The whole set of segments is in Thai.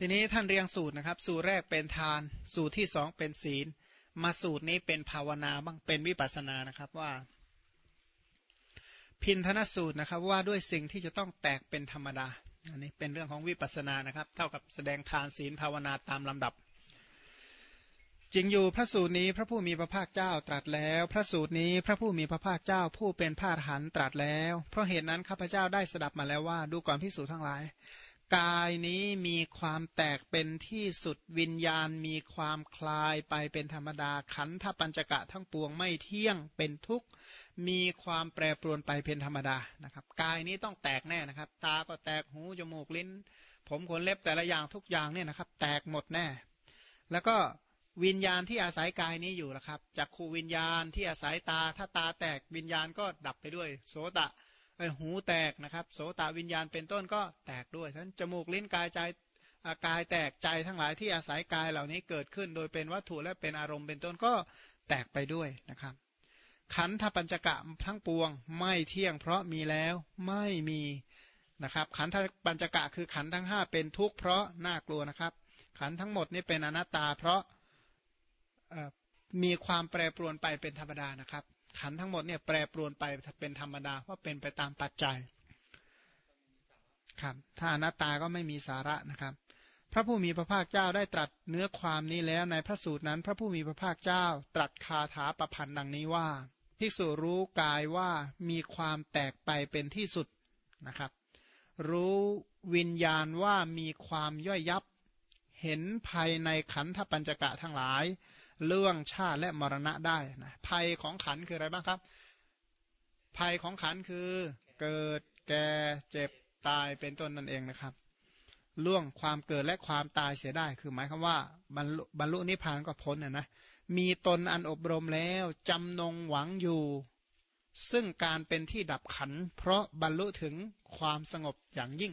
ทีนี้ท่านเรียงสูตรนะครับ สูตรแรกเป็นทาน สูตรที่สองเป็นศีล มาสูตรนี้เป็นภาวนาบ้างเป็นวิปัสสนานะครับว่า พินธนสูตรนะครับว่าด้วยสิ่งที่จะต้องแตกเป็นธรรมดาอันนี้เป็นเรื่องของวิปัสสนานะครับ เท่ากับแสดงทานศีลภาวนาตามลำดับจริงอยู่พระสูตรนี้พระผู้มีพระภาคเจ้าตรัสแล้ว พระสูตรนี้พระผู้มีพระภาคเจ้าผู้เป็นพาหันตรัสแล้ว เพราะเหตุนั้นข้าพเจ้าได้สดับมาแล้วว่าดูก่อนพิสูจน์ทั้งหลาย กายนี้มีความแตกเป็นที่สุดวิญญาณมีความคลายไปเป็นธรรมดาขันธปัญจกะทั้งปวงไม่เที่ยงเป็นทุกข์มีความแปรปรวนไปเป็นธรรมดานะครับ กายนี้ต้องแตกแน่นะครับ ตาก็แตกหูจมูกลิ้น ผมขนเล็บแต่ละอย่างทุกอย่างเนี่ยนะครับ แตกหมดแน่ แล้วก็วิญญาณที่อาศัยกายนี้อยู่ละครับจากขูวิญญาณที่อาศัยตาถ้าตาแตกวิญญาณก็ดับไปด้วย โสตะ หูแตกนะครับ โสตวิญญาณเป็นต้นก็แตกด้วยทั้นจมูกลิ้นกายใจกายแตกใจทั้งหลายที่อาศัยกายเหล่านี้เกิดขึ้น โดยเป็นวัตถุและเป็นอารมณ์เป็นต้นก็แตกไปด้วยนะครับ ขันธปัญจกะทั้งปวง ไม่เที่ยงเพราะมีแล้วไม่มีนะครับขันธปัญจกะคือขันทั้งห้าเป็นทุกข์เพราะน่ากลัวนะครับ ขันทั้งหมดนี่เป็นอนัตตาเพราะมีความแปรปรวนไปเป็นธรรมดานะครับ ขันทั้งหมดเนี่ยแปรปรวนไปเป็นธรรมดาว่าเป็นไปตามปัจจัยครับถ้าอนัตตาก็ไม่มีสาระนะครับ พระผู้มีพระภาคเจ้าได้ตรัสเนื้อความนี้แล้วในพระสูตรนั้น พระผู้มีพระภาคเจ้า ตรัสคาถาประพันธ์ดังนี้ว่าภิกษุรู้กายว่ามีความแตกไปเป็นที่สุดนะครับ รู้วิญญาณว่ามีความย่อยยับ เห็นภายในขันธปัญจกะทั้งหลาย เรื่องชาติและมรณะได้นะภัยของขันคืออะไรบ้างครับ ภัยของขันคือเกิดแก่เจ็บตายเป็นต้นนั่นเองนะครับล่วงความเกิดและความตายเสียได้ คือหมายความว่าบรรลุบรรลุนิพพานก็พ้นนะนะมีตนอันอบรมแล้วจำนงหวังอยู่ ซึ่งการเป็นที่ดับขัน เพราะบรรลุถึงความสงบอย่างยิ่ง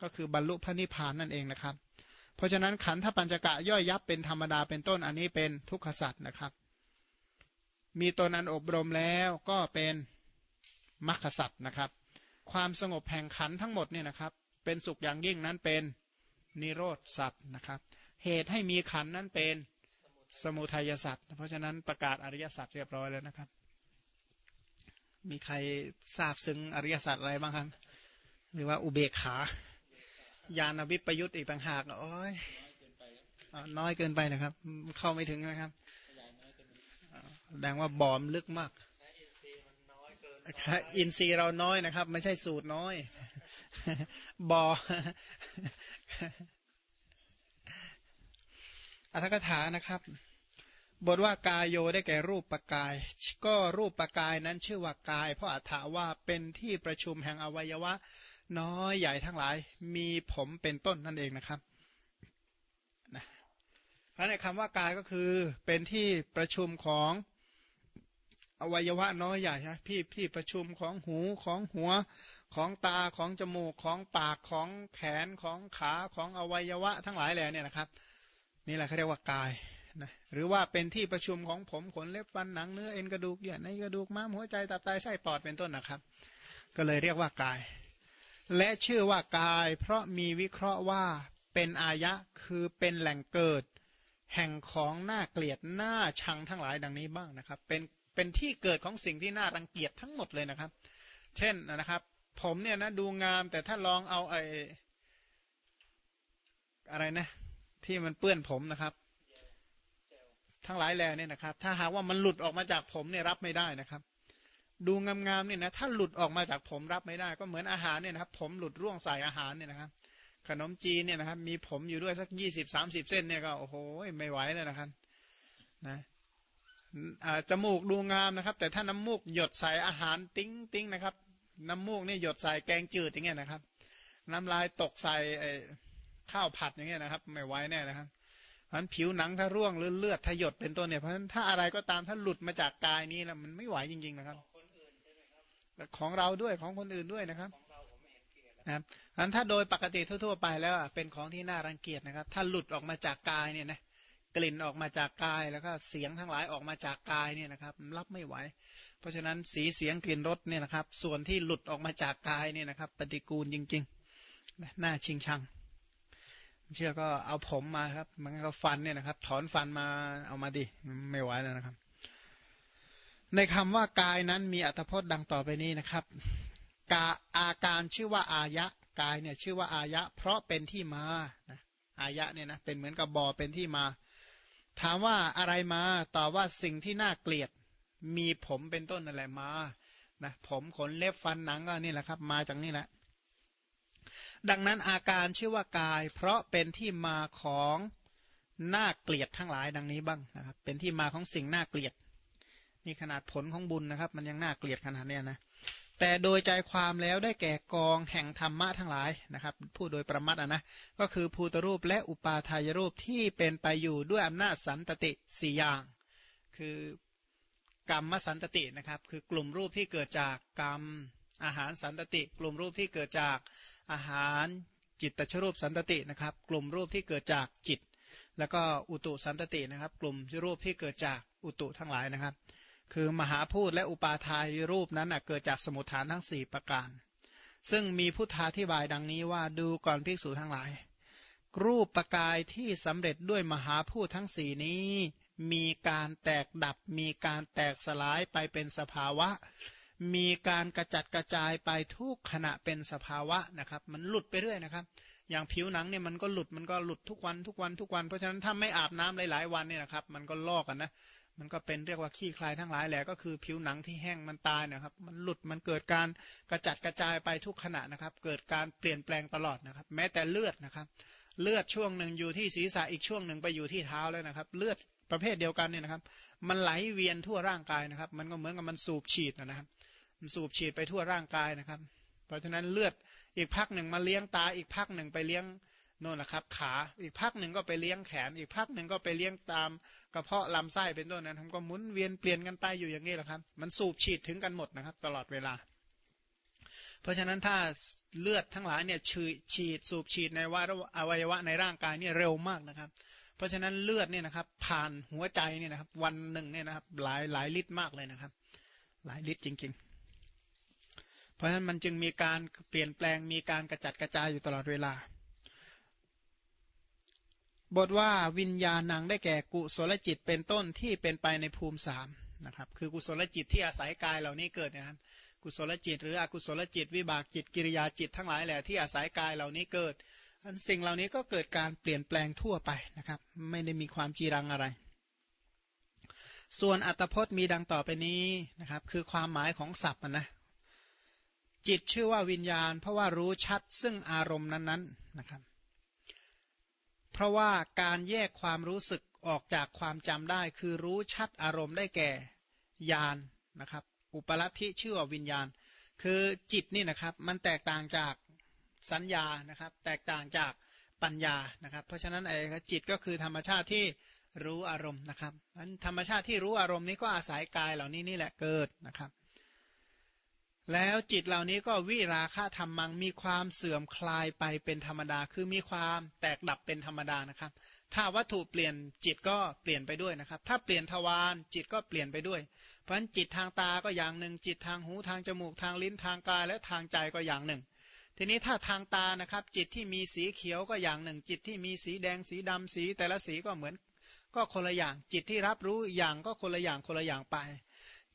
ก็คือบรรลุพระนิพพานนั่นเองนะครับ เพราะฉะนั้นขันธปัญจกะย่อยยับเป็นธรรมดาเป็นต้นอันนี้เป็นทุกขสัตว์นะครับ มีตนอันอบรมแล้วก็เป็นมรรคสัตว์นะครับ ความสงบแห่งขันทั้งหมดเนี่ยนะครับ เป็นสุขอย่างยิ่งนั้นเป็นนิโรธสัตว์นะครับ เหตุให้มีขันนั้นเป็นสมุทัยสัตว์เพราะฉะนั้นประกาศอริยสัจเรียบร้อยแล้วนะครับ มีใครทราบซึ้งอริยสัจอะไรบ้างครับหรือว่าอุเบกขา ญาณวิปยุตอีกต่างหากโอ้ยน้อยเกินไปนะครับ เข้าไม่ถึงนะครับแสดงว่าบอมลึกมากอินทรีย์เราน้อยนะครับ ไม่ใช่สูตรน้อย บออัธกถานะครับบทว่ากายโยได้แก่รูปปกาย ก็รูปปกายนั้นชื่อว่ากาย เพราะอัฐาว่าเป็นที่ประชุมแห่งอวัยวะ น้อยใหญ่ทั้งหลาย มีผมเป็นต้นนั่นเองนะครับนะเพราะในคำว่ากายก็คือเป็นที่ประชุมของอวัยวะน้อยใหญ่ฮะพี่ที่ประชุมของหูของหัวของตาของจมูกของปากของแขนของขาของอวัยวะทั้งหลายแหล่เนี่ยนะครับ นี่แหละเขาเรียกว่ากายนะหรือว่าเป็นที่ประชุมของผมขนเล็บฟันหนังเนื้อเอ็นกระดูกเยื่อในกระดูกม้ามหัวใจตับไตไส้ปอดเป็นต้นนะครับ ก็เลยเรียกว่ากาย และชื่อว่ากาย เพราะมีวิเคราะห์ว่าเป็นอายะคือเป็นแหล่งเกิด แห่งของน่าเกลียดน่าชังทั้งหลายดังนี้บ้างนะครับ เป็นเป็นที่เกิดของสิ่งที่น่ารังเกียจทั้งหมดเลยนะครับ เช่นนะครับ ผมเนี่ยนะดูงามแต่ถ้าลองเอาไอ้อะไรนะ ที่มันเปื้อนผมนะครับ ทั้งหลายแหล่เนี่ยนะครับ ถ้าหากว่ามันหลุดออกมาจากผมเนี่ยรับไม่ได้นะครับ ดูงามๆเนี่ยนะถ้าหลุดออกมาจากผมรับไม่ได้ ก็เหมือนอาหารเนี่ยนะครับ ผมหลุดร่วงใส่อาหารเนี่ยนะครับ ขนมจีนเนี่ยนะครับ มีผมอยู่ด้วยสักยี่สิบสามสิบเส้นเนี่ยก็โอ้โหไม่ไหวเลยนะครับนะจมูกดูงามนะครับ แต่ถ้าน้ำมูกหยดใส่อาหารติ้งติ้งนะครับ น้ำมูกเนี่ยหยดใส่แกงจืดอย่างเงี้ยนะครับ น้ำลายตกใส่ข้าวผัดอย่างเงี้ยนะครับ ไม่ไหวแน่นะครับเพราะผิวหนังถ้าร่วงหรือเลือดถ้าหยดเป็นต้นเนี่ยเพราะฉะนั้นถ้าอะไรก็ตามถ้าหลุดมาจากกายนี้แล้วมันไม่ไหวจริง ๆ นะครับ ของเราด้วยของคนอื่นด้วยนะครับนะครับอันถ้าโดยปกติทั่วๆไปแล้วเป็นของที่น่ารังเกียจนะครับ ถ้าหลุดออกมาจากกายเนี่ยนะกลิ่นออกมาจากกายแล้วก็เสียงทั้งหลายออกมาจากกายเนี่ยนะครับ รับไม่ไหว เพราะฉะนั้นสีเสียงกลิ่นรสเนี่ยนะครับ ส่วนที่หลุดออกมาจากกายเนี่ยนะครับ ปฏิกูลจริงๆน่าชิงชัง เชื่อก็เอาผมมาครับ มันก็ฟันเนี่ยนะครับ ถอนฟันมาเอามาดิไม่ไหวแล้วนะครับ ในคำว่ากายนั้นมีอัตพจน์ดังต่อไปนี้นะครับกาอาการชื่อว่าอายะกายเนี่ยชื่อว่าอายะ เพราะเป็นที่มานะอายะเนี่ยนะเป็นเหมือนกับบ่อเป็นที่มา ถามว่าอะไรมาตอบว่าสิ่งที่น่าเกลียด มีผมเป็นต้นอะไรมานะผมขนเล็บฟันหนังก็นี่แหละครับ มาจากนี่แหละ ดังนั้นอาการชื่อว่ากาย เพราะเป็นที่มาของน่าเกลียดทั้งหลายดังนี้บ้างนะครับเป็นที่มาของสิ่งน่าเกลียด นี่ขนาดผลของบุญนะครับ มันยังน่าเกลียดขนาดนี้นะแต่โดยใจความแล้วได้แก่กองแห่งธรรมะทั้งหลายนะครับพูดโดยประมัดนะก็คือภูตรูปและอุปาทายรูปที่เป็นไปอยู่ด้วยอำนาจสันตติสี่อย่าง คือกรรมสันตตินะครับคือกลุ่มรูปที่เกิดจากกรรมอาหารสันตติ กลุ่มรูปที่เกิดจากอาหารจิตตชรูปสันตตินะครับ กลุ่มรูปที่เกิดจากจิต แล้วก็อุตุสันตตินะครับ กลุ่มรูปที่เกิดจากอุตุทั้งหลายนะครับ คือมหาพูดและอุปาทายรูปนั้นเกิดจากสมุทฐานทั้ง 4 ประการ ซึ่งมีพุทธาธิบายดังนี้ว่าดูก่อนภิกษุทั้งหลาย รูปประกายที่สำเร็จด้วยมหาพูดทั้งสี่นี้ มีการแตกดับ มีการแตกสลายไปเป็นสภาวะ มีการกระจัดกระจายไปทุกขณะเป็นสภาวะนะครับ มันหลุดไปเรื่อยนะครับ อย่างผิวหนังเนี่ยมันก็หลุดมันก็หลุดทุกวันทุกวันทุกวันเพราะฉะนั้นถ้าไม่อาบน้ำหลายๆวันเนี่ยนะครับ มันก็ลอกกันนะ มันก็เป็นเรียกว่าขี้คลายทั้งหลายแหละก็คือผิวหนังที่แห้งมันตายนะครับ มันหลุดมันเกิดการกระจัดกระจายไปทุกขณะนะครับ เกิดการเปลี่ยนแปลงตลอดนะครับ แม้แต่เลือดนะครับ เลือดช่วงหนึ่งอยู่ที่ศีรษะอีกช่วงหนึ่งไปอยู่ที่เท้าแล้วนะครับ เลือดประเภทเดียวกันเนี่ยนะครับ มันไหลเวียนทั่วร่างกายนะครับ มันก็เหมือนกับมันสูบฉีดนะครับ มันสูบฉีดไปทั่วร่างกายนะครับ เพราะฉะนั้นเลือดอีกพักหนึ่งมาเลี้ยงตาอีกพักหนึ่งไปเลี้ยง โน่นนะครับ ขาอีกพักหนึ่งก็ไปเลี้ยงแขน อีกพักหนึ่งก็ไปเลี้ยงตามกระเพาะลำไส้เป็นต้นนั้นทำก็หมุนเวียนเปลี่ยนกันไปอยู่อย่างนี้แหละครับ มันสูบฉีดถึงกันหมดนะครับ ตลอดเวลา เพราะฉะนั้นถ้าเลือดทั้งหลายเนี่ยฉีดฉีดสูบฉีดในว่าอวัยวะในร่างกายเนี่ยเร็วมากนะครับเพราะฉะนั้นเลือดเนี่ยนะครับ ผ่านหัวใจเนี่ยนะครับ วันหนึ่งเนี่ยนะครับ หลายหลายลิตรมากเลยนะครับ หลายลิตรจริง ๆ เพราะฉะนั้นมันจึงมีการเปลี่ยนแปลงมีการกระจัดกระจายอยู่ตลอดเวลา บทว่าวิญญาณนางได้แก่กุศลจิตเป็นต้นที่เป็นไปในภูมิสามนะครับคือกุศลจิตที่อาศัยกายเหล่านี้เกิดนะครับกุศลจิต หรืออกุศลจิต วิบากจิตกิริยาจิตทั้งหลายแหละที่อาศัยกายเหล่านี้เกิดอันสิ่งเหล่านี้ก็เกิดการเปลี่ยนแปลงทั่วไปนะครับ ไม่ได้มีความจีรังอะไร ส่วนอัตพจน์มีดังต่อไปนี้นะครับ คือความหมายของศัพท์นะจิตชื่อว่าวิญญาณ เพราะว่ารู้ชัดซึ่งอารมณ์นั้นๆนะครับ เพราะว่าการแยกความรู้สึกออกจากความจำได้ คือรู้ชัดอารมณ์ได้แก่ญาณนนะครับ อุปลัทธิชื่อว่าวิญญาณ คือจิตนี่นะครับมันแตกต่างจากสัญญานะครับ แตกต่างจากปัญญานะครับ เพราะฉะนั้นไอ้จิตก็คือธรรมชาติที่รู้อารมณ์นะครับมันธรรมชาติที่รู้อารมณ์นี้ก็อาศัยกายเหล่านี้นี่แหละเกิดนะครับ แล้วจิตเหล่านี้ก็วิราคะธรรมังมีความเสื่อมคลายไปเป็นธรรมดา คือมีความแตกดับเป็นธรรมดานะครับ ถ้าวัตถุเปลี่ยนจิตก็เปลี่ยนไปด้วยนะครับ ถ้าเปลี่ยนทวารจิตก็เปลี่ยนไปด้วย เพราะฉะนั้นจิตทางตาก็อย่างหนึ่ง จิตทางหูทางจมูกทางลิ้นทางกายและทางใจก็อย่างหนึ่ง ทีนี้ถ้าทางตานะครับ จิตที่มีสีเขียวก็อย่างหนึ่ง จิตที่มีสีแดงสีดำสีแต่ละสีก็เหมือน ก็คนละอย่าง จิตที่รับรู้อย่างก็คนละอย่างคนละอย่างไป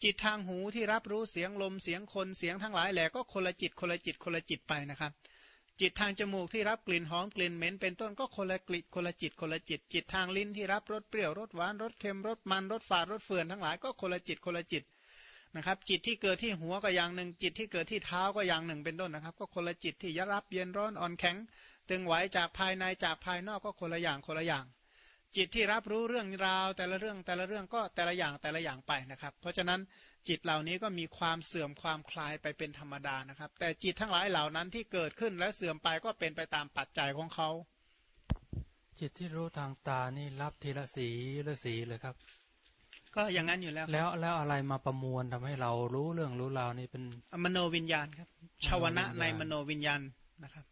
จิตทางหูที่รับรู้เสียงลมเสียงคนเสียงทั้งหลายแหละก็คนละจิตคนละจิตคนละจิตไปนะครับ จิตทางจมูกที่รับกลิ่นหอมกลิ่นเหม็นเป็นต้นก็คนละกลิ่นคนละจิตคนละจิต จิตทางลิ้นที่รับรสเปรี้ยวรสหวานรสเค็มรสมันรสฝาดรสเฟื่อนทั้งหลายก็คนละจิตคนละจิตนะครับจิตที่เกิดที่หัวก็อย่างหนึ่ง จิตที่เกิดที่เท้าก็อย่างหนึ่งเป็นต้นนะครับ ก็คนละจิตที่ยรับเย็นร้อนอ่อนแข็ง ตึงไหวจากภายในจากภายนอกก็คนละอย่างคนละอย่าง จิตที่รับรู้เรื่องราว แต่ละเรื่องแต่ละเรื่องก็แต่ละอย่างแต่ละอย่างไปนะครับ เพราะฉะนั้นจิตเหล่านี้ก็มีความเสื่อมความคลายไปเป็นธรรมดานะครับ แต่จิตทั้งหลายเหล่านั้นที่เกิดขึ้นและเสื่อมไปก็เป็นไปตามปัจจัยของเขา จิตที่รู้ทางตานี่รับทีละสีละสีเลยครับ ก็อย่างนั้นอยู่แล้ว แล้วแล้วอะไรมาประมวลทำให้เรารู้เรื่องรู้ราวนี่เป็นมโนวิญญาณครับชาวนะในมโนวิญญาณนะครับ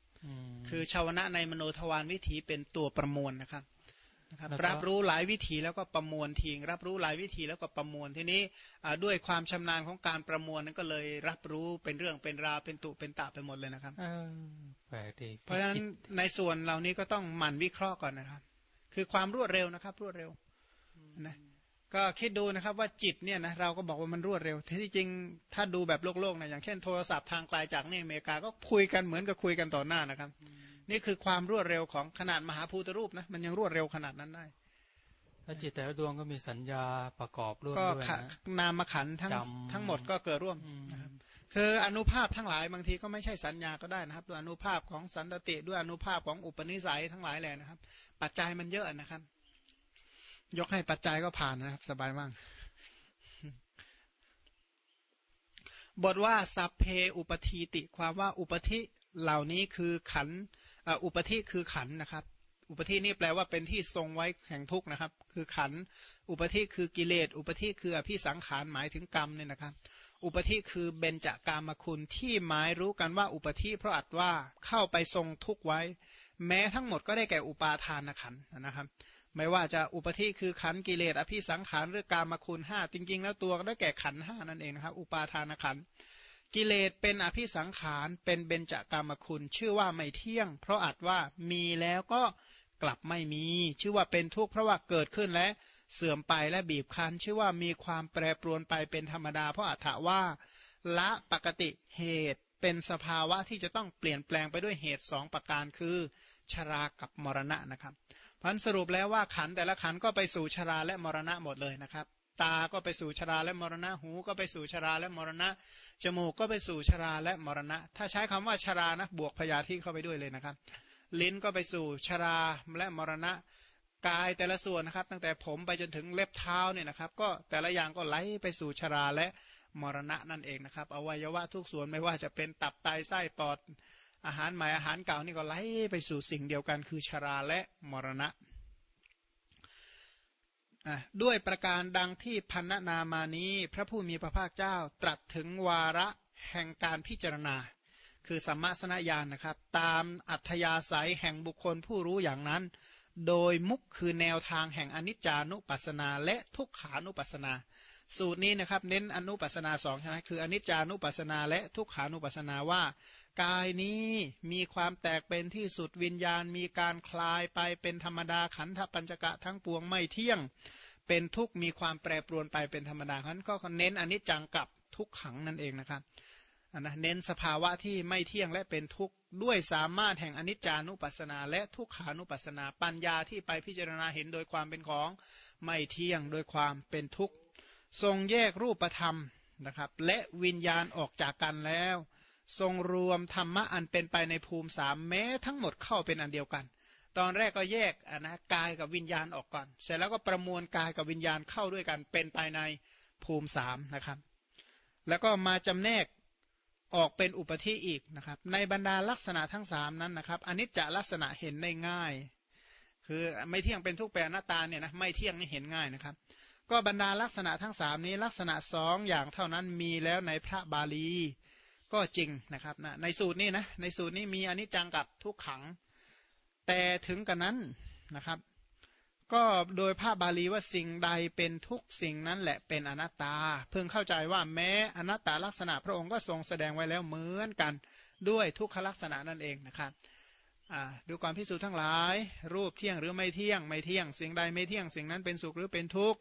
คือชาวนะในมโนทวารวิถีเป็นตัวประมวลนะครับ นะครับแล้วก็รับรู้หลายวิธีแล้วก็ประมวลทิ้งรับรู้หลายวิธีแล้วก็ประมวลทีนี้อ่าด้วยความชำนาญของการประมวลนั้นก็เลยรับรู้เป็นเรื่องเป็นราวเป็นตุเป็นตะไปหมดเลยนะครับเออแปลกดีเพราะฉะนั้นจิตในส่วนเหล่านี้ก็ต้องหมั่นวิเคราะห์ก่อนนะครับ คือความรวดเร็วนะครับ รวดเร็วนะก็คิดดูนะครับว่าจิตเนี่ยนะเราก็บอกว่ามันรวดเร็วแท้ที่จริงถ้าดูแบบโลกโลกนะอย่างเช่นโทรศัพท์ทางไกลจากนี่อเมริกาก็คุยกันเหมือนกับคุยกันต่อหน้านะครับ นี่คือความรวดเร็วของขนาดมหาภูตรูปนะมันยังรวดเร็วขนาดนั้นได้แล้วจิตแต่ละดวงก็มีสัญญาประกอบร่วมก็ด้วยขะนะนามขันธ์ทั้งจำทั้งหมดก็เกิดร่วมอืมนะครับคืออนุภาพทั้งหลายบางทีก็ไม่ใช่สัญญาก็ได้นะครับด้วยอนุภาพของสันตติด้วยอนุภาพของอุปนิสัยทั้งหลายแหละนะครับ ปัจจัยมันเยอะนะครับ ยกให้ปัจจัยก็ผ่านนะครับ สบายมากบทว่าสัพเพอุปทีติ ความว่าอุปธิเหล่านี้คือขันธ์เอุปธิคือขันนะครับ อุปธินี่แปลว่าเป็นที่ทรงไว้แห่งทุกนะครับ คือขัน อุปธิคือกิเลส อุปธิคืออภิสังขารหมายถึงกรรมเนี่ยนะครับ อุปธิคือเบญจากามคุณที่หมายรู้กันว่าอุปธิเพราะอัดว่าเข้าไปทรงทุกข์ไว้ แม้ทั้งหมดก็ได้แก่อุปาทานขันนะครับไม่ว่าจะอุปธิคือขันกิเลสอภิสังขารหรือกามคุณห้าจริง ๆ แล้วตัวก็ได้แก่ขันห้านั่นเองนะครับ อุปาทานขันธ์ กิเลสเป็นอภิสังขารเป็นเบญจากามคุณ ชื่อว่าไม่เที่ยง เพราะอัดว่ามีแล้วก็กลับไม่มี ชื่อว่าเป็นทุกข์เพราะว่าเกิดขึ้นและเสื่อมไปและบีบคั้น ชื่อว่ามีความแปรปรวนไปเป็นธรรมดา เพราะอัฏฐว่า ละปกติเหตุเป็นสภาวะที่จะต้องเปลี่ยนแปลงไปด้วยเหตุสองประการคือ ชรากับมรณะนะครับพันสรุปแล้วว่าขันแต่ละขันก็ไปสู่ชราและมรณะหมดเลยนะครับ ตาก็ไปสู่ชราและมรณะ หูก็ไปสู่ชราและมรณะ จมูกก็ไปสู่ชราและมรณะ ถ้าใช้คำว่าชรานะบวกพยาธิเข้าไปด้วยเลยนะครับ ลิ้นก็ไปสู่ชราและมรณะ กายแต่ละส่วนนะครับ ตั้งแต่ผมไปจนถึงเล็บเท้าเนี่ยนะครับ ก็แต่ละอย่างก็ไหลไปสู่ชราและมรณะนั่นเองนะครับ อวัยวะทุกส่วนไม่ว่าจะเป็นตับไตไส้ปอด อาหารใหม่อาหารเก่านี่ก็ไหลไปสู่สิ่งเดียวกันคือชราและมรณะ ด้วยประการดังที่พันนามานี้ พระผู้มีพระภาคเจ้าตรัสถึงวาระแห่งการพิจารณา คือสัมมาสนญาณนะครับ ตามอัธยาศัยแห่งบุคคลผู้รู้อย่างนั้น โดยมุกคือแนวทางแห่งอนิจจานุปัสสนา และทุกขานุปัสสนา สูตรนี้นะครับเน้นอนุปัสนาสองใช่ไหมคืออนิจจานุปัสนาและทุกขานุปัสนาว่า กายนี้มีความแตกเป็นที่สุดวิญญาณ มีการคลายไปเป็นธรรมดาขันธปัญจกะทั้งปวงไม่เที่ยง เป็นทุกข์มีความแปรปรวนไปเป็นธรรมดาเพราะฉะนั้นก็เน้นอนิจจังกับทุกขังนั่นเองนะครับนนะเน้นสภาวะที่ไม่เที่ยงและเป็นทุกข์ด้วยสามารถแห่งอนิจจานุปัสสนา และทุกขานุปัสสนา ปัญญาที่ไปพิจารณาเห็นโดยความเป็นของไม่เที่ยงโดยความเป็นทุกข์ ทรงแยกรูปธรรมนะครับ และวิญญาณออกจากกันแล้ว ทรงรวมธรรมะอันเป็นไปในภูมิสามแม้ทั้งหมดเข้าเป็นอันเดียวกัน ตอนแรกก็แยกอะนะกายกับวิญญาณออกก่อน เสร็จแล้วก็ประมวลกายกับวิญญาณเข้าด้วยกันเป็นไปในภูมิสามนะครับ แล้วก็มาจำแนกออกเป็นอุปธิอีกนะครับ ในบรรดาลักษณะทั้งสามนั้นนะครับอนิจจลักษณะเห็นได้ง่าย คือไม่เที่ยงเป็นทุกแปรหน้าตาเนี่ยนะไม่เที่ยงนี่เห็นง่ายนะครับ ก็บรรดาลักษณะทั้งสามนี้ลักษณะสองอย่างเท่านั้นมีแล้วในพระบาลี ก็จริงนะครับนะในสูตรนี้นะในสูตรนี้มีอนิจจังกับทุกขัง แต่ถึงกันนั้นนะครับ ก็โดยภาพบาลีว่าสิ่งใดเป็นทุกสิ่งนั้นแหละเป็นอนัตตา เพิ่งเข้าใจว่าแม้อนัตตาลักษณะพระองค์ก็ทรงแสดงไว้แล้วเหมือนกันด้วยทุกขลักษณะนั่นเองนะครับดูความพิสูจน์ทั้งหลาย รูปเที่ยงหรือไม่เที่ยงไม่เที่ยง สิ่งใดไม่เที่ยงสิ่งนั้นเป็นสุขหรือเป็นทุกข์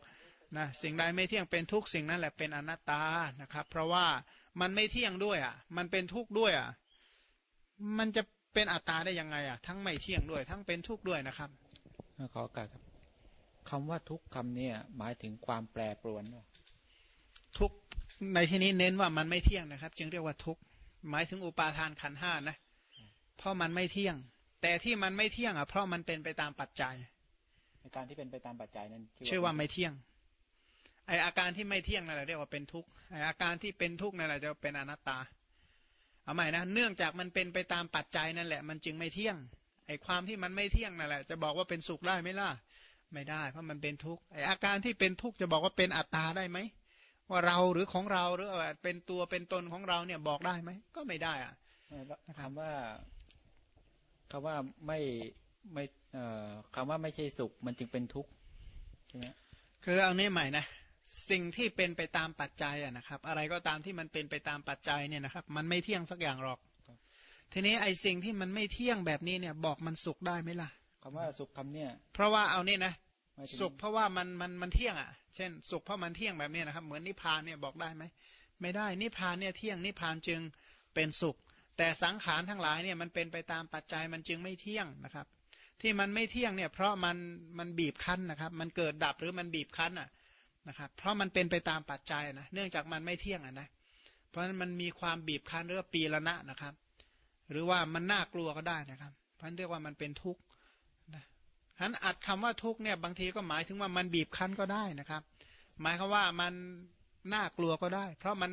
นะสิ่งใดไม่เที่ยงเป็นทุกข์สิ่งนั้นแหละเป็นอนัตตานะครับ เพราะว่ามันไม่เที่ยงด้วยอะ มันเป็นทุกข์ด้วยอะ มันจะเป็นอัตตาได้ยังไงอะ ทั้งไม่เที่ยงด้วย ทั้งเป็นทุกข์ด้วยนะครับขอโอกาสครับคำว่าทุกคำเนี่ยหมายถึงความแปรปรวนเหรอทุกข์ในที่นี้เน้นว่ามันไม่เที่ยงนะครับ จึงเรียกว่าทุกข์หมายถึงอุปาทานขันธ์ห้านะเพราะมันไม่เที่ยง แต่ที่มันไม่เที่ยงอะเพราะมันเป็นไปตามปัจจัยในการที่เป็นไปตามปัจจัยนั้นชื่อว่าไม่เที่ยง ไออาการที่ไม่เที่ยงนั่นแหละเรียกว่าเป็นทุกข์ไออาการที่เป็นทุกข์นั่นแหละจะเป็นอนัตตา เอาใหม่นะ เนื่องจากมันเป็นไปตามปัจจัยนั่นแหละ มันจึงไม่เที่ยง ไอความที่มันไม่เที่ยงนั่นแหละ จะบอกว่าเป็นสุขได้ไหมล่ะ ไม่ได้ เพราะมันเป็นทุกข์ ไออาการที่เป็นทุกข์จะบอกว่าเป็นอัตตาได้ไหม ว่าเราหรือของเราหรือเป็นตัวเป็นตนของเราเนี่ยบอกได้ไหม ก็ไม่ได้อะคำว่าคำว่าไม่ไม่เอ่อคำว่าไม่ใช่สุข มันจึงเป็นทุกข์ใช่ไหมคือเอานี้ใหม่นะ สิ่งที่เป็นไปตามปัจจัยอะนะครับ อะไรก็ตามที่มันเป็นไปตามปัจจัยเนี่ยนะครับ มันไม่เที่ยงสักอย่างหรอก ทีนี้ไอ้สิ่งที่มันไม่เที่ยงแบบนี้เนี่ย บอกมันสุขได้ไหมล่ะคำว่าสุขคำเนี่ยเพราะว่าเอานี่นะหมายถึงสุขเพราะว่ามันมันมันเที่ยงอะ เช่น สุขเพราะมันเที่ยงแบบนี้นะครับ เหมือนนิพพานเนี่ยบอกได้ไหมไม่ได้นิพพานเนี่ยเที่ยงนิพพานจึงเป็นสุข แต่สังขารทั้งหลายเนี่ยมันเป็นไปตามปัจจัยมันจึงไม่เที่ยงนะครับ ที่มันไม่เที่ยงเนี่ย เพราะมันมันบีบคั้นนะครับ มันเกิดดับหรือมันบีบคั้นอะ นะครับเพราะมันเป็นไปตามปัจจัยนะเนื่องจากมันไม่เที่ยงอะนะเพราะฉะนั้นมันมีความบีบคั้นหรือว่าปีละนะนะครับ หรือว่ามันน่ากลัวก็ได้นะครับเพราะนั้นเรียกว่ามันเป็นทุกข์นะฉะนั้นอัดคำว่าทุกข์เนี่ยบางทีก็หมายถึงว่ามันบีบคั้นก็ได้นะครับ หมายความว่ามันน่ากลัวก็ได้ เพราะมัน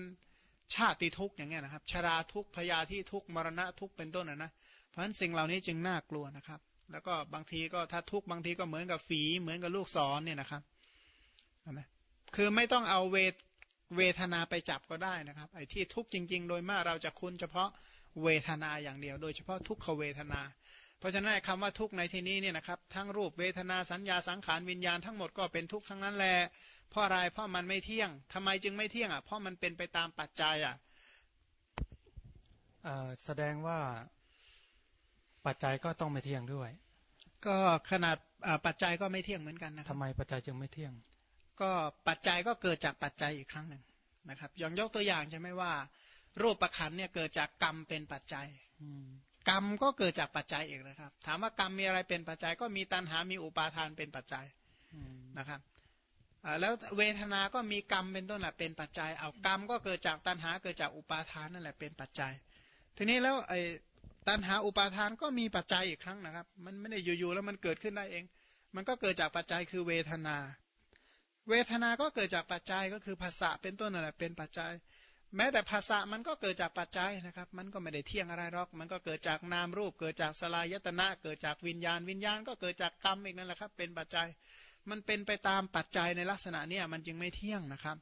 ชาติทุกข์อย่างเงี้ยนะครับ ชราทุกข์พยาธิทุกข์มรณะทุกข์เป็นต้นนะนะเพราะฉะนั้นสิ่งเหล่านี้จึงน่ากลัวนะครับ แล้วก็บางทีก็ถ้าทุกข์บางทีก็เหมือนกับฝีเหมือนกับลูกศรเนี่ยนะครับนะ คือไม่ต้องเอาเวทเวทนาไปจับก็ได้นะครับไอ้ที่ทุกข์จริง ๆ โดยมากเราจะคุ้นเฉพาะเวทนาอย่างเดียว โดยเฉพาะทุกขเวทนา เพราะฉะนั้นคำว่าทุกข์ในที่นี้เนี่ยนะครับทั้งรูปเวทนาสัญญาสังขารวิญญาณทั้งหมดก็เป็นทุกข์ทั้งนั้นแหละเพราะอะไรเพราะมันไม่เที่ยงทำไมจึงไม่เที่ยงอะเพราะมันเป็นไปตามปัจจัยอะเอ่อแสดงว่าปัจจัยก็ต้องไม่เที่ยงด้วย ก็ขนาดอ่าปัจจัยก็ไม่เที่ยงเหมือนกันนะคทำรับไมปัจจัยจึงไม่เที่ยง ก็ปัจจัยก็เกิดจากปัจจัยอีกครั้งหนึ่งนะครับอย่างยกตัวอย่างใช่ไหมว่า รูปประคันเนี่ยเกิดจากกรรมเป็นปัจจัยอกรรมก็เกิดจากปัจจัยอีกนะครับ ถามว่ากรรมมีอะไรเป็นปัจจัย ก็มีตัณหา มีอุปาทานเป็นปัจจัยนะครับแล้วเวทนา ก็มีกรรมเป็นต้นแหละเป็นปัจจัย เอากรรมก็เกิดจากตัณหา เกิดจากอุปาทานนั่นแหละเป็นปัจจัย ทีนี้แล้วไอ้ตัณหาอุปาทานก็มีปัจจัยอีกครั้งนะครับ มันไม่ได้อยู่ๆแล้วมันเกิดขึ้นได้เอง มันก็เกิดจากปัจจัยคือเวทนา เวทนาก็เกิดจากปัจจัยก็คือภาษะเป็นต้นนั่นแหละเป็นปัจจัย แม้แต่ภาษะมันก็เกิดจากปัจจัยนะครับ มันก็ไม่ได้เที่ยงอะไรหรอก มันก็เกิดจากนามรูป เกิดจากสลายตนะ เกิดจากวิญญาณ วิญญาณก็เกิดจากกรรมอีกนั่นแหละครับ เป็นปัจจัย มันเป็นไปตามปัจจัยในลักษณะเนี้ยมันจึงไม่เที่ยงนะครับ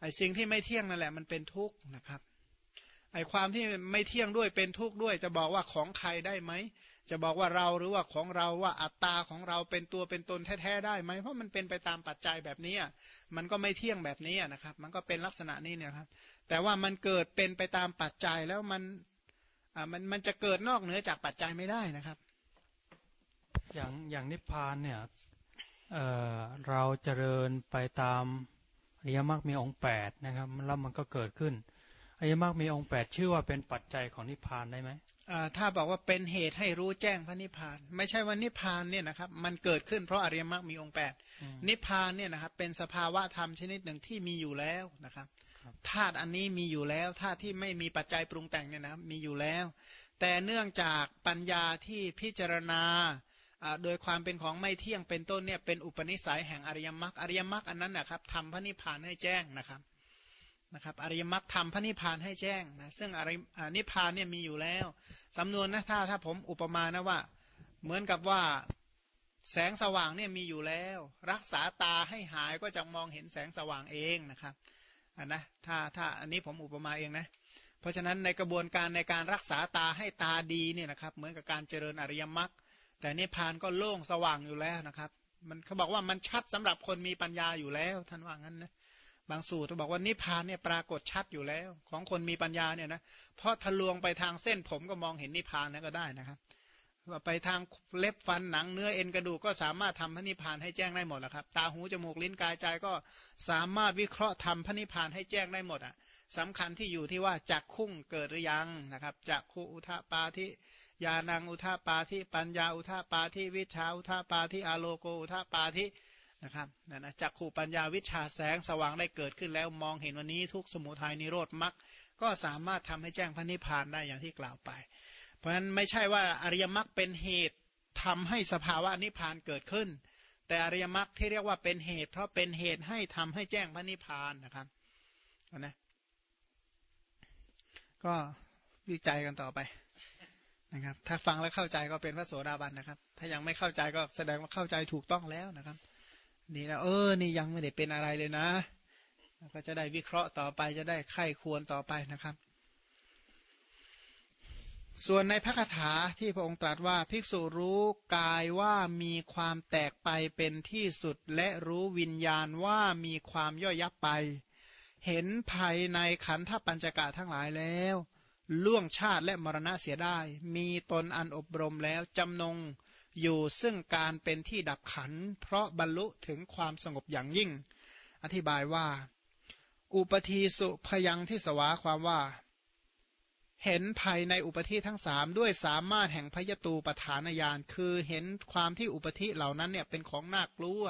ไอ้สิ่งที่ไม่เที่ยงนั่นแหละมันเป็นทุกข์นะครับไอ้ความที่ไม่เที่ยงด้วยเป็นทุกข์ด้วย จะบอกว่าของใครได้ไหม จะบอกว่าเราหรือว่าของเราว่าอัตตาของเราเป็นตัวเป็นตนแท้ๆได้ไหมเพราะมันเป็นไปตามปัจจัยแบบนี้มันก็ไม่เที่ยงแบบนี้นะครับ มันก็เป็นลักษณะนี้เนี่ยครับ แต่ว่ามันเกิดเป็นไปตามปัจจัยแล้วมันอ่ามันมันจะเกิดนอกเหนือจากปัจจัยไม่ได้นะครับ อย่างอย่างนิพพานเนี่ยเอ่อเราเจริญไปตามอริยมรรคมีองค์แปดนะครับแล้วมันก็เกิดขึ้น อริยมรรคมีองค์แปดชื่อว่าเป็นปัจจัยของนิพพานได้ไหมอ่าถ้าบอกว่าเป็นเหตุให้รู้แจ้งพระนิพพาน ไม่ใช่ว่านิพพานเนี่ยนะครับมันเกิดขึ้นเพราะอริยมรรคมีองค์แปดอืมนิพพานเนี่ยนะครับเป็นสภาวะธรรมชนิดหนึ่งที่มีอยู่แล้วนะครับครับธาตุอันนี้มีอยู่แล้วธาตุที่ไม่มีปัจจัยปรุงแต่งเนี่ยนะครับมีอยู่แล้ว แต่เนื่องจากปัญญาที่พิจารณาอ่าโดยความเป็นของไม่เที่ยงเป็นต้นเนี่ยเป็นอุปนิสัยแห่งอริยมรรคอริยมรรคอันนั้นนะครับทำพระนิพพานให้แจ้งนะครับ นะครับอริยมรรคทำพระนิพพานให้แจ้งนะซึ่งอริอนิพพานเนี่ยมีอยู่แล้วสำนวนนะถ้าถ้าผมอุปมานะว่า เหมือนกับว่าแสงสว่างเนี่ยมีอยู่แล้ว รักษาตาให้หายก็จะมองเห็นแสงสว่างเองนะครับอ่านะถ้าถ้าอันนี้ผมอุปมาเองนะเพราะฉะนั้นในกระบวนการในการรักษาตาให้ตาดีเนี่ยนะครับเหมือนกับการเจริญอริยมรรคแต่นิพพานก็โล่งสว่างอยู่แล้วนะครับ มันเขาบอกว่ามันชัดสำหรับคนมีปัญญาอยู่แล้วท่านว่างั้นนะ บางสูตรเขาบอกว่านิพพานเนี่ยปรากฏชัดอยู่แล้ว ของคนมีปัญญาเนี่ยนะเพราะทะลวงไปทางเส้นผมก็มองเห็นนิพพานนั่นก็ได้นะครับว่าไปทางเล็บฟันหนังเนื้อเอ็นกระดูกก็สามารถทำพระนิพพานให้แจ้งได้หมดแล้วครับตาหูจมูกลิ้นกายใจก็สามารถวิเคราะห์ทำพระนิพพานให้แจ้งได้หมดอะสำคัญที่อยู่ที่ว่าจักคุ้งเกิดหรือยังนะครับจักขุอุทาปาทิยานังอุทาปาทิปัญญาอุทาปาทิวิชาอุทาปาทิอาโลโกอุทาปาทิ นะครับนั่นนะจักขู่ปัญญาวิชาแสงสว่างได้เกิดขึ้นแล้วมองเห็นวันนี้ทุกสมุทัยนิโรธมรรคก็สามารถทำให้แจ้งพระนิพพานได้อย่างที่กล่าวไป เพราะฉะนั้นไม่ใช่ว่าอริยมรรคเป็นเหตุทำให้สภาวะนิพพานเกิดขึ้น แต่อริยมรรคที่เรียกว่าเป็นเหตุ เพราะเป็นเหตุให้ทำให้แจ้งพระนิพพานนะครับนะก็วิจัยกันต่อไปนะครับถ้าฟังแล้วเข้าใจก็เป็นพระโสดาบันนะครับ ถ้ายังไม่เข้าใจก็แสดงว่าเข้าใจถูกต้องแล้วนะครับ นี่นะเออ นี่ยังไม่ได้เป็นอะไรเลยนะ ก็จะได้วิเคราะห์ต่อไปจะได้ไข้ควรต่อไปนะครับ ส่วนในพระคาถาที่พระองค์ตรัสว่าภิกษุรู้กายว่ามีความแตกไปเป็นที่สุด และรู้วิญญาณว่ามีความย่อยยับไป เห็นภายในขันธปัญจกะทั้งหลายแล้วล่วงชาติและมรณะเสียได้ มีตนอันอบรมแล้วจำนง อยู่ซึ่งการเป็นที่ดับขัน เพราะบรรลุถึงความสงบอย่างยิ่ง อธิบายว่า อุปทีสุพยังที่สวาความว่า เห็นภายในอุปธิทั้งสามด้วยสามารถแห่งพยตูปฐานญาณคือเห็นความที่อุปธิเหล่านั้นเนี่ยเป็นของน่ากลัว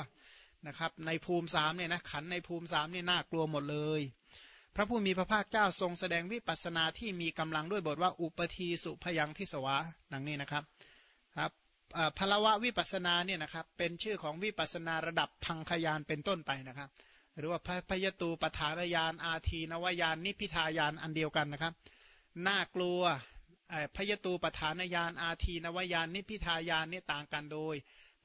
นะครับ ในภูมิสามเนี่ยนะขันในภูมิสามเนี่ยน่ากลัวหมดเลย พระผู้มีพระภาคเจ้าทรงแสดงวิปัสนาที่มีกำลังด้วยบทว่าอุปทีสุพยังทิสวะดังนี้นะครับครับ พลวะวิปัสนาเนี่ยนะครับเป็นชื่อของวิปัสนาระดับพังคยานเป็นต้นไปนะครับ หรือว่าพยตูปฐานญาณอาทีนวายานนิพิทายานอันเดียวกันนะครับน่ากลัวพยตูปฐานญาณอาทีนวายานนิพิทายานนี่ต่างกันโดย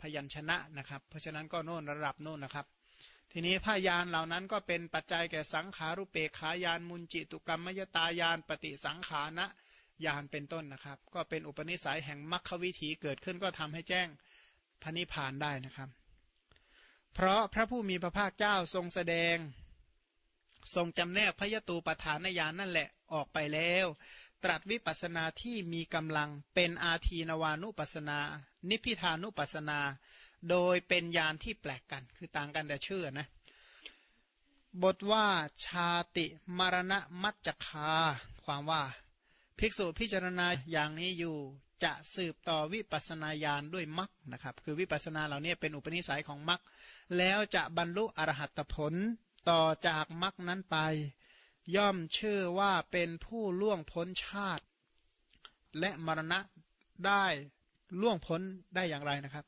พยัญชนะนะครับ เพราะฉะนั้นก็โน่นระดับโน่นนะครับ ทีนี้พยานเหล่านั้นก็เป็นปัจจัยแก่สังขารุเปขายานมุนจิตุกรรมมยตายานปฏิสังขานะ ยานเป็นต้นนะครับ ก็เป็นอุปนิสัยแห่งมรรควิถีเกิดขึ้นก็ทำให้แจ้งพระนิพพานได้นะครับ เพราะพระผู้มีพระภาคเจ้าทรงแสดง ทรงจำแนกพยตูปฐานญาณนนั่นแหละออกไปแล้ว ตรัสวิปัสนาที่มีกำลังเป็นอาทีนวานุปัสนา นิพิทานุปัสนา โดยเป็นญาณที่แปลกกัน คือต่างกันแต่เชื่อนะบทว่าชาติมรณะมัจจคา ความว่า ภิกษุพิจารณาอย่างนี้อยู่จะสืบต่อวิปัสนาญาณด้วยมักนะครับ คือวิปัสนาเหล่านี้เป็นอุปนิสัยของมักแล้วจะบรรลุอรหัตผลต่อจากมรรคนั้นไป ย่อมเชื่อว่าเป็นผู้ล่วงพ้นชาติ และมรณะได้ล่วงพ้นได้อย่างไรนะครับ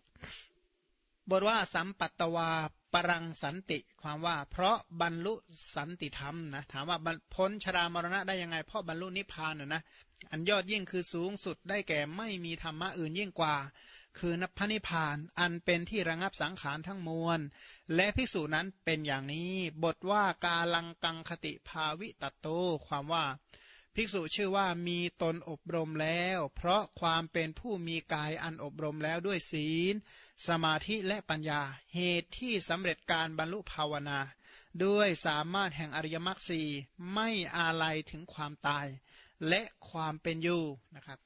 บทว่าสัมปัตตวา ปรังสันติความว่าเพราะบรรลุสันติธรรมนะถามว่าพ้นชรามรณะได้ยังไง เพราะบรรลุนิพพานนะอันยอดยิ่งคือสูงสุดได้แก่ไม่มีธรรมะอื่นยิ่งกว่า คือนัพนิพาน อันเป็นที่ระงับสังขารทั้งมวล และภิกษุนั้นเป็นอย่างนี้ บทว่ากาลังกังคติภาวิตตโต ความว่า ภิกษุชื่อว่ามีตนอบรมแล้ว เพราะความเป็นผู้มีกายอันอบรมแล้วด้วยศีล สมาธิและปัญญา เหตุที่สำเร็จการบรรลุภาวนา ด้วยสามารถแห่งอริยมรรคสีไม่อาลัยถึงความตาย และความเป็นอยู่นะครับ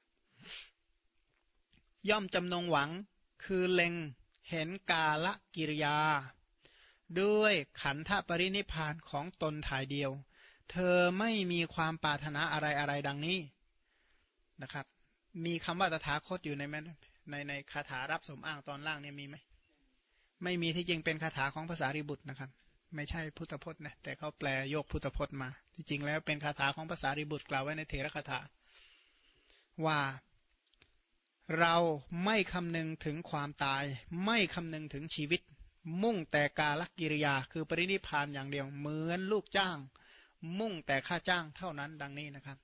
ย่อมจำนงหวังคือเล็งเห็นกาละกิริยา ด้วยขันธปรินิพานของตนถ่ายเดียว เธอไม่มีความปรารถนาอะไรอะไรดังนี้นะครับ มีคำว่าตถาคตอยู่ในในในคาถารับสมอ้างตอนล่างเนี่ยมีไหมไม่มีที่จริงเป็นคาถาของภาษาริบุตรนะครับ ไม่ใช่พุทธพจน์นะแต่เขาแปลโยกพุทธพจน์มา ที่จริงแล้วเป็นคาถาของภาษาริบุตรกล่าวไว้ในเทระคาถา ว่าเราไม่คำนึงถึงความตาย ไม่คำนึงถึงชีวิต มุ่งแต่กาลกิริยา คือปรินิพานอย่างเดียวเหมือนลูกจ้าง มุ่งแต่ค่าจ้างเท่านั้นดังนี้นะครับ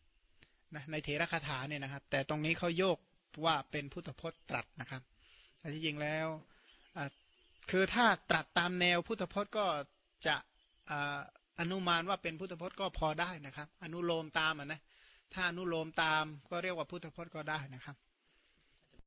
นะในเทระคาถาเนี่ยนะครับ แต่ตรงนี้เขาโยกว่าเป็นพุทธพจน์ตรัสนะครับแต่ที่จริงแล้วคือถ้าตรัสตามแนวพุทธพจน์ก็จะอนุมานว่าเป็นพุทธพจน์ก็พอได้นะครับ อนุโลมตามนะถ้าอนุโลมตามก็เรียกว่าพุทธพจน์ก็ได้นะครับ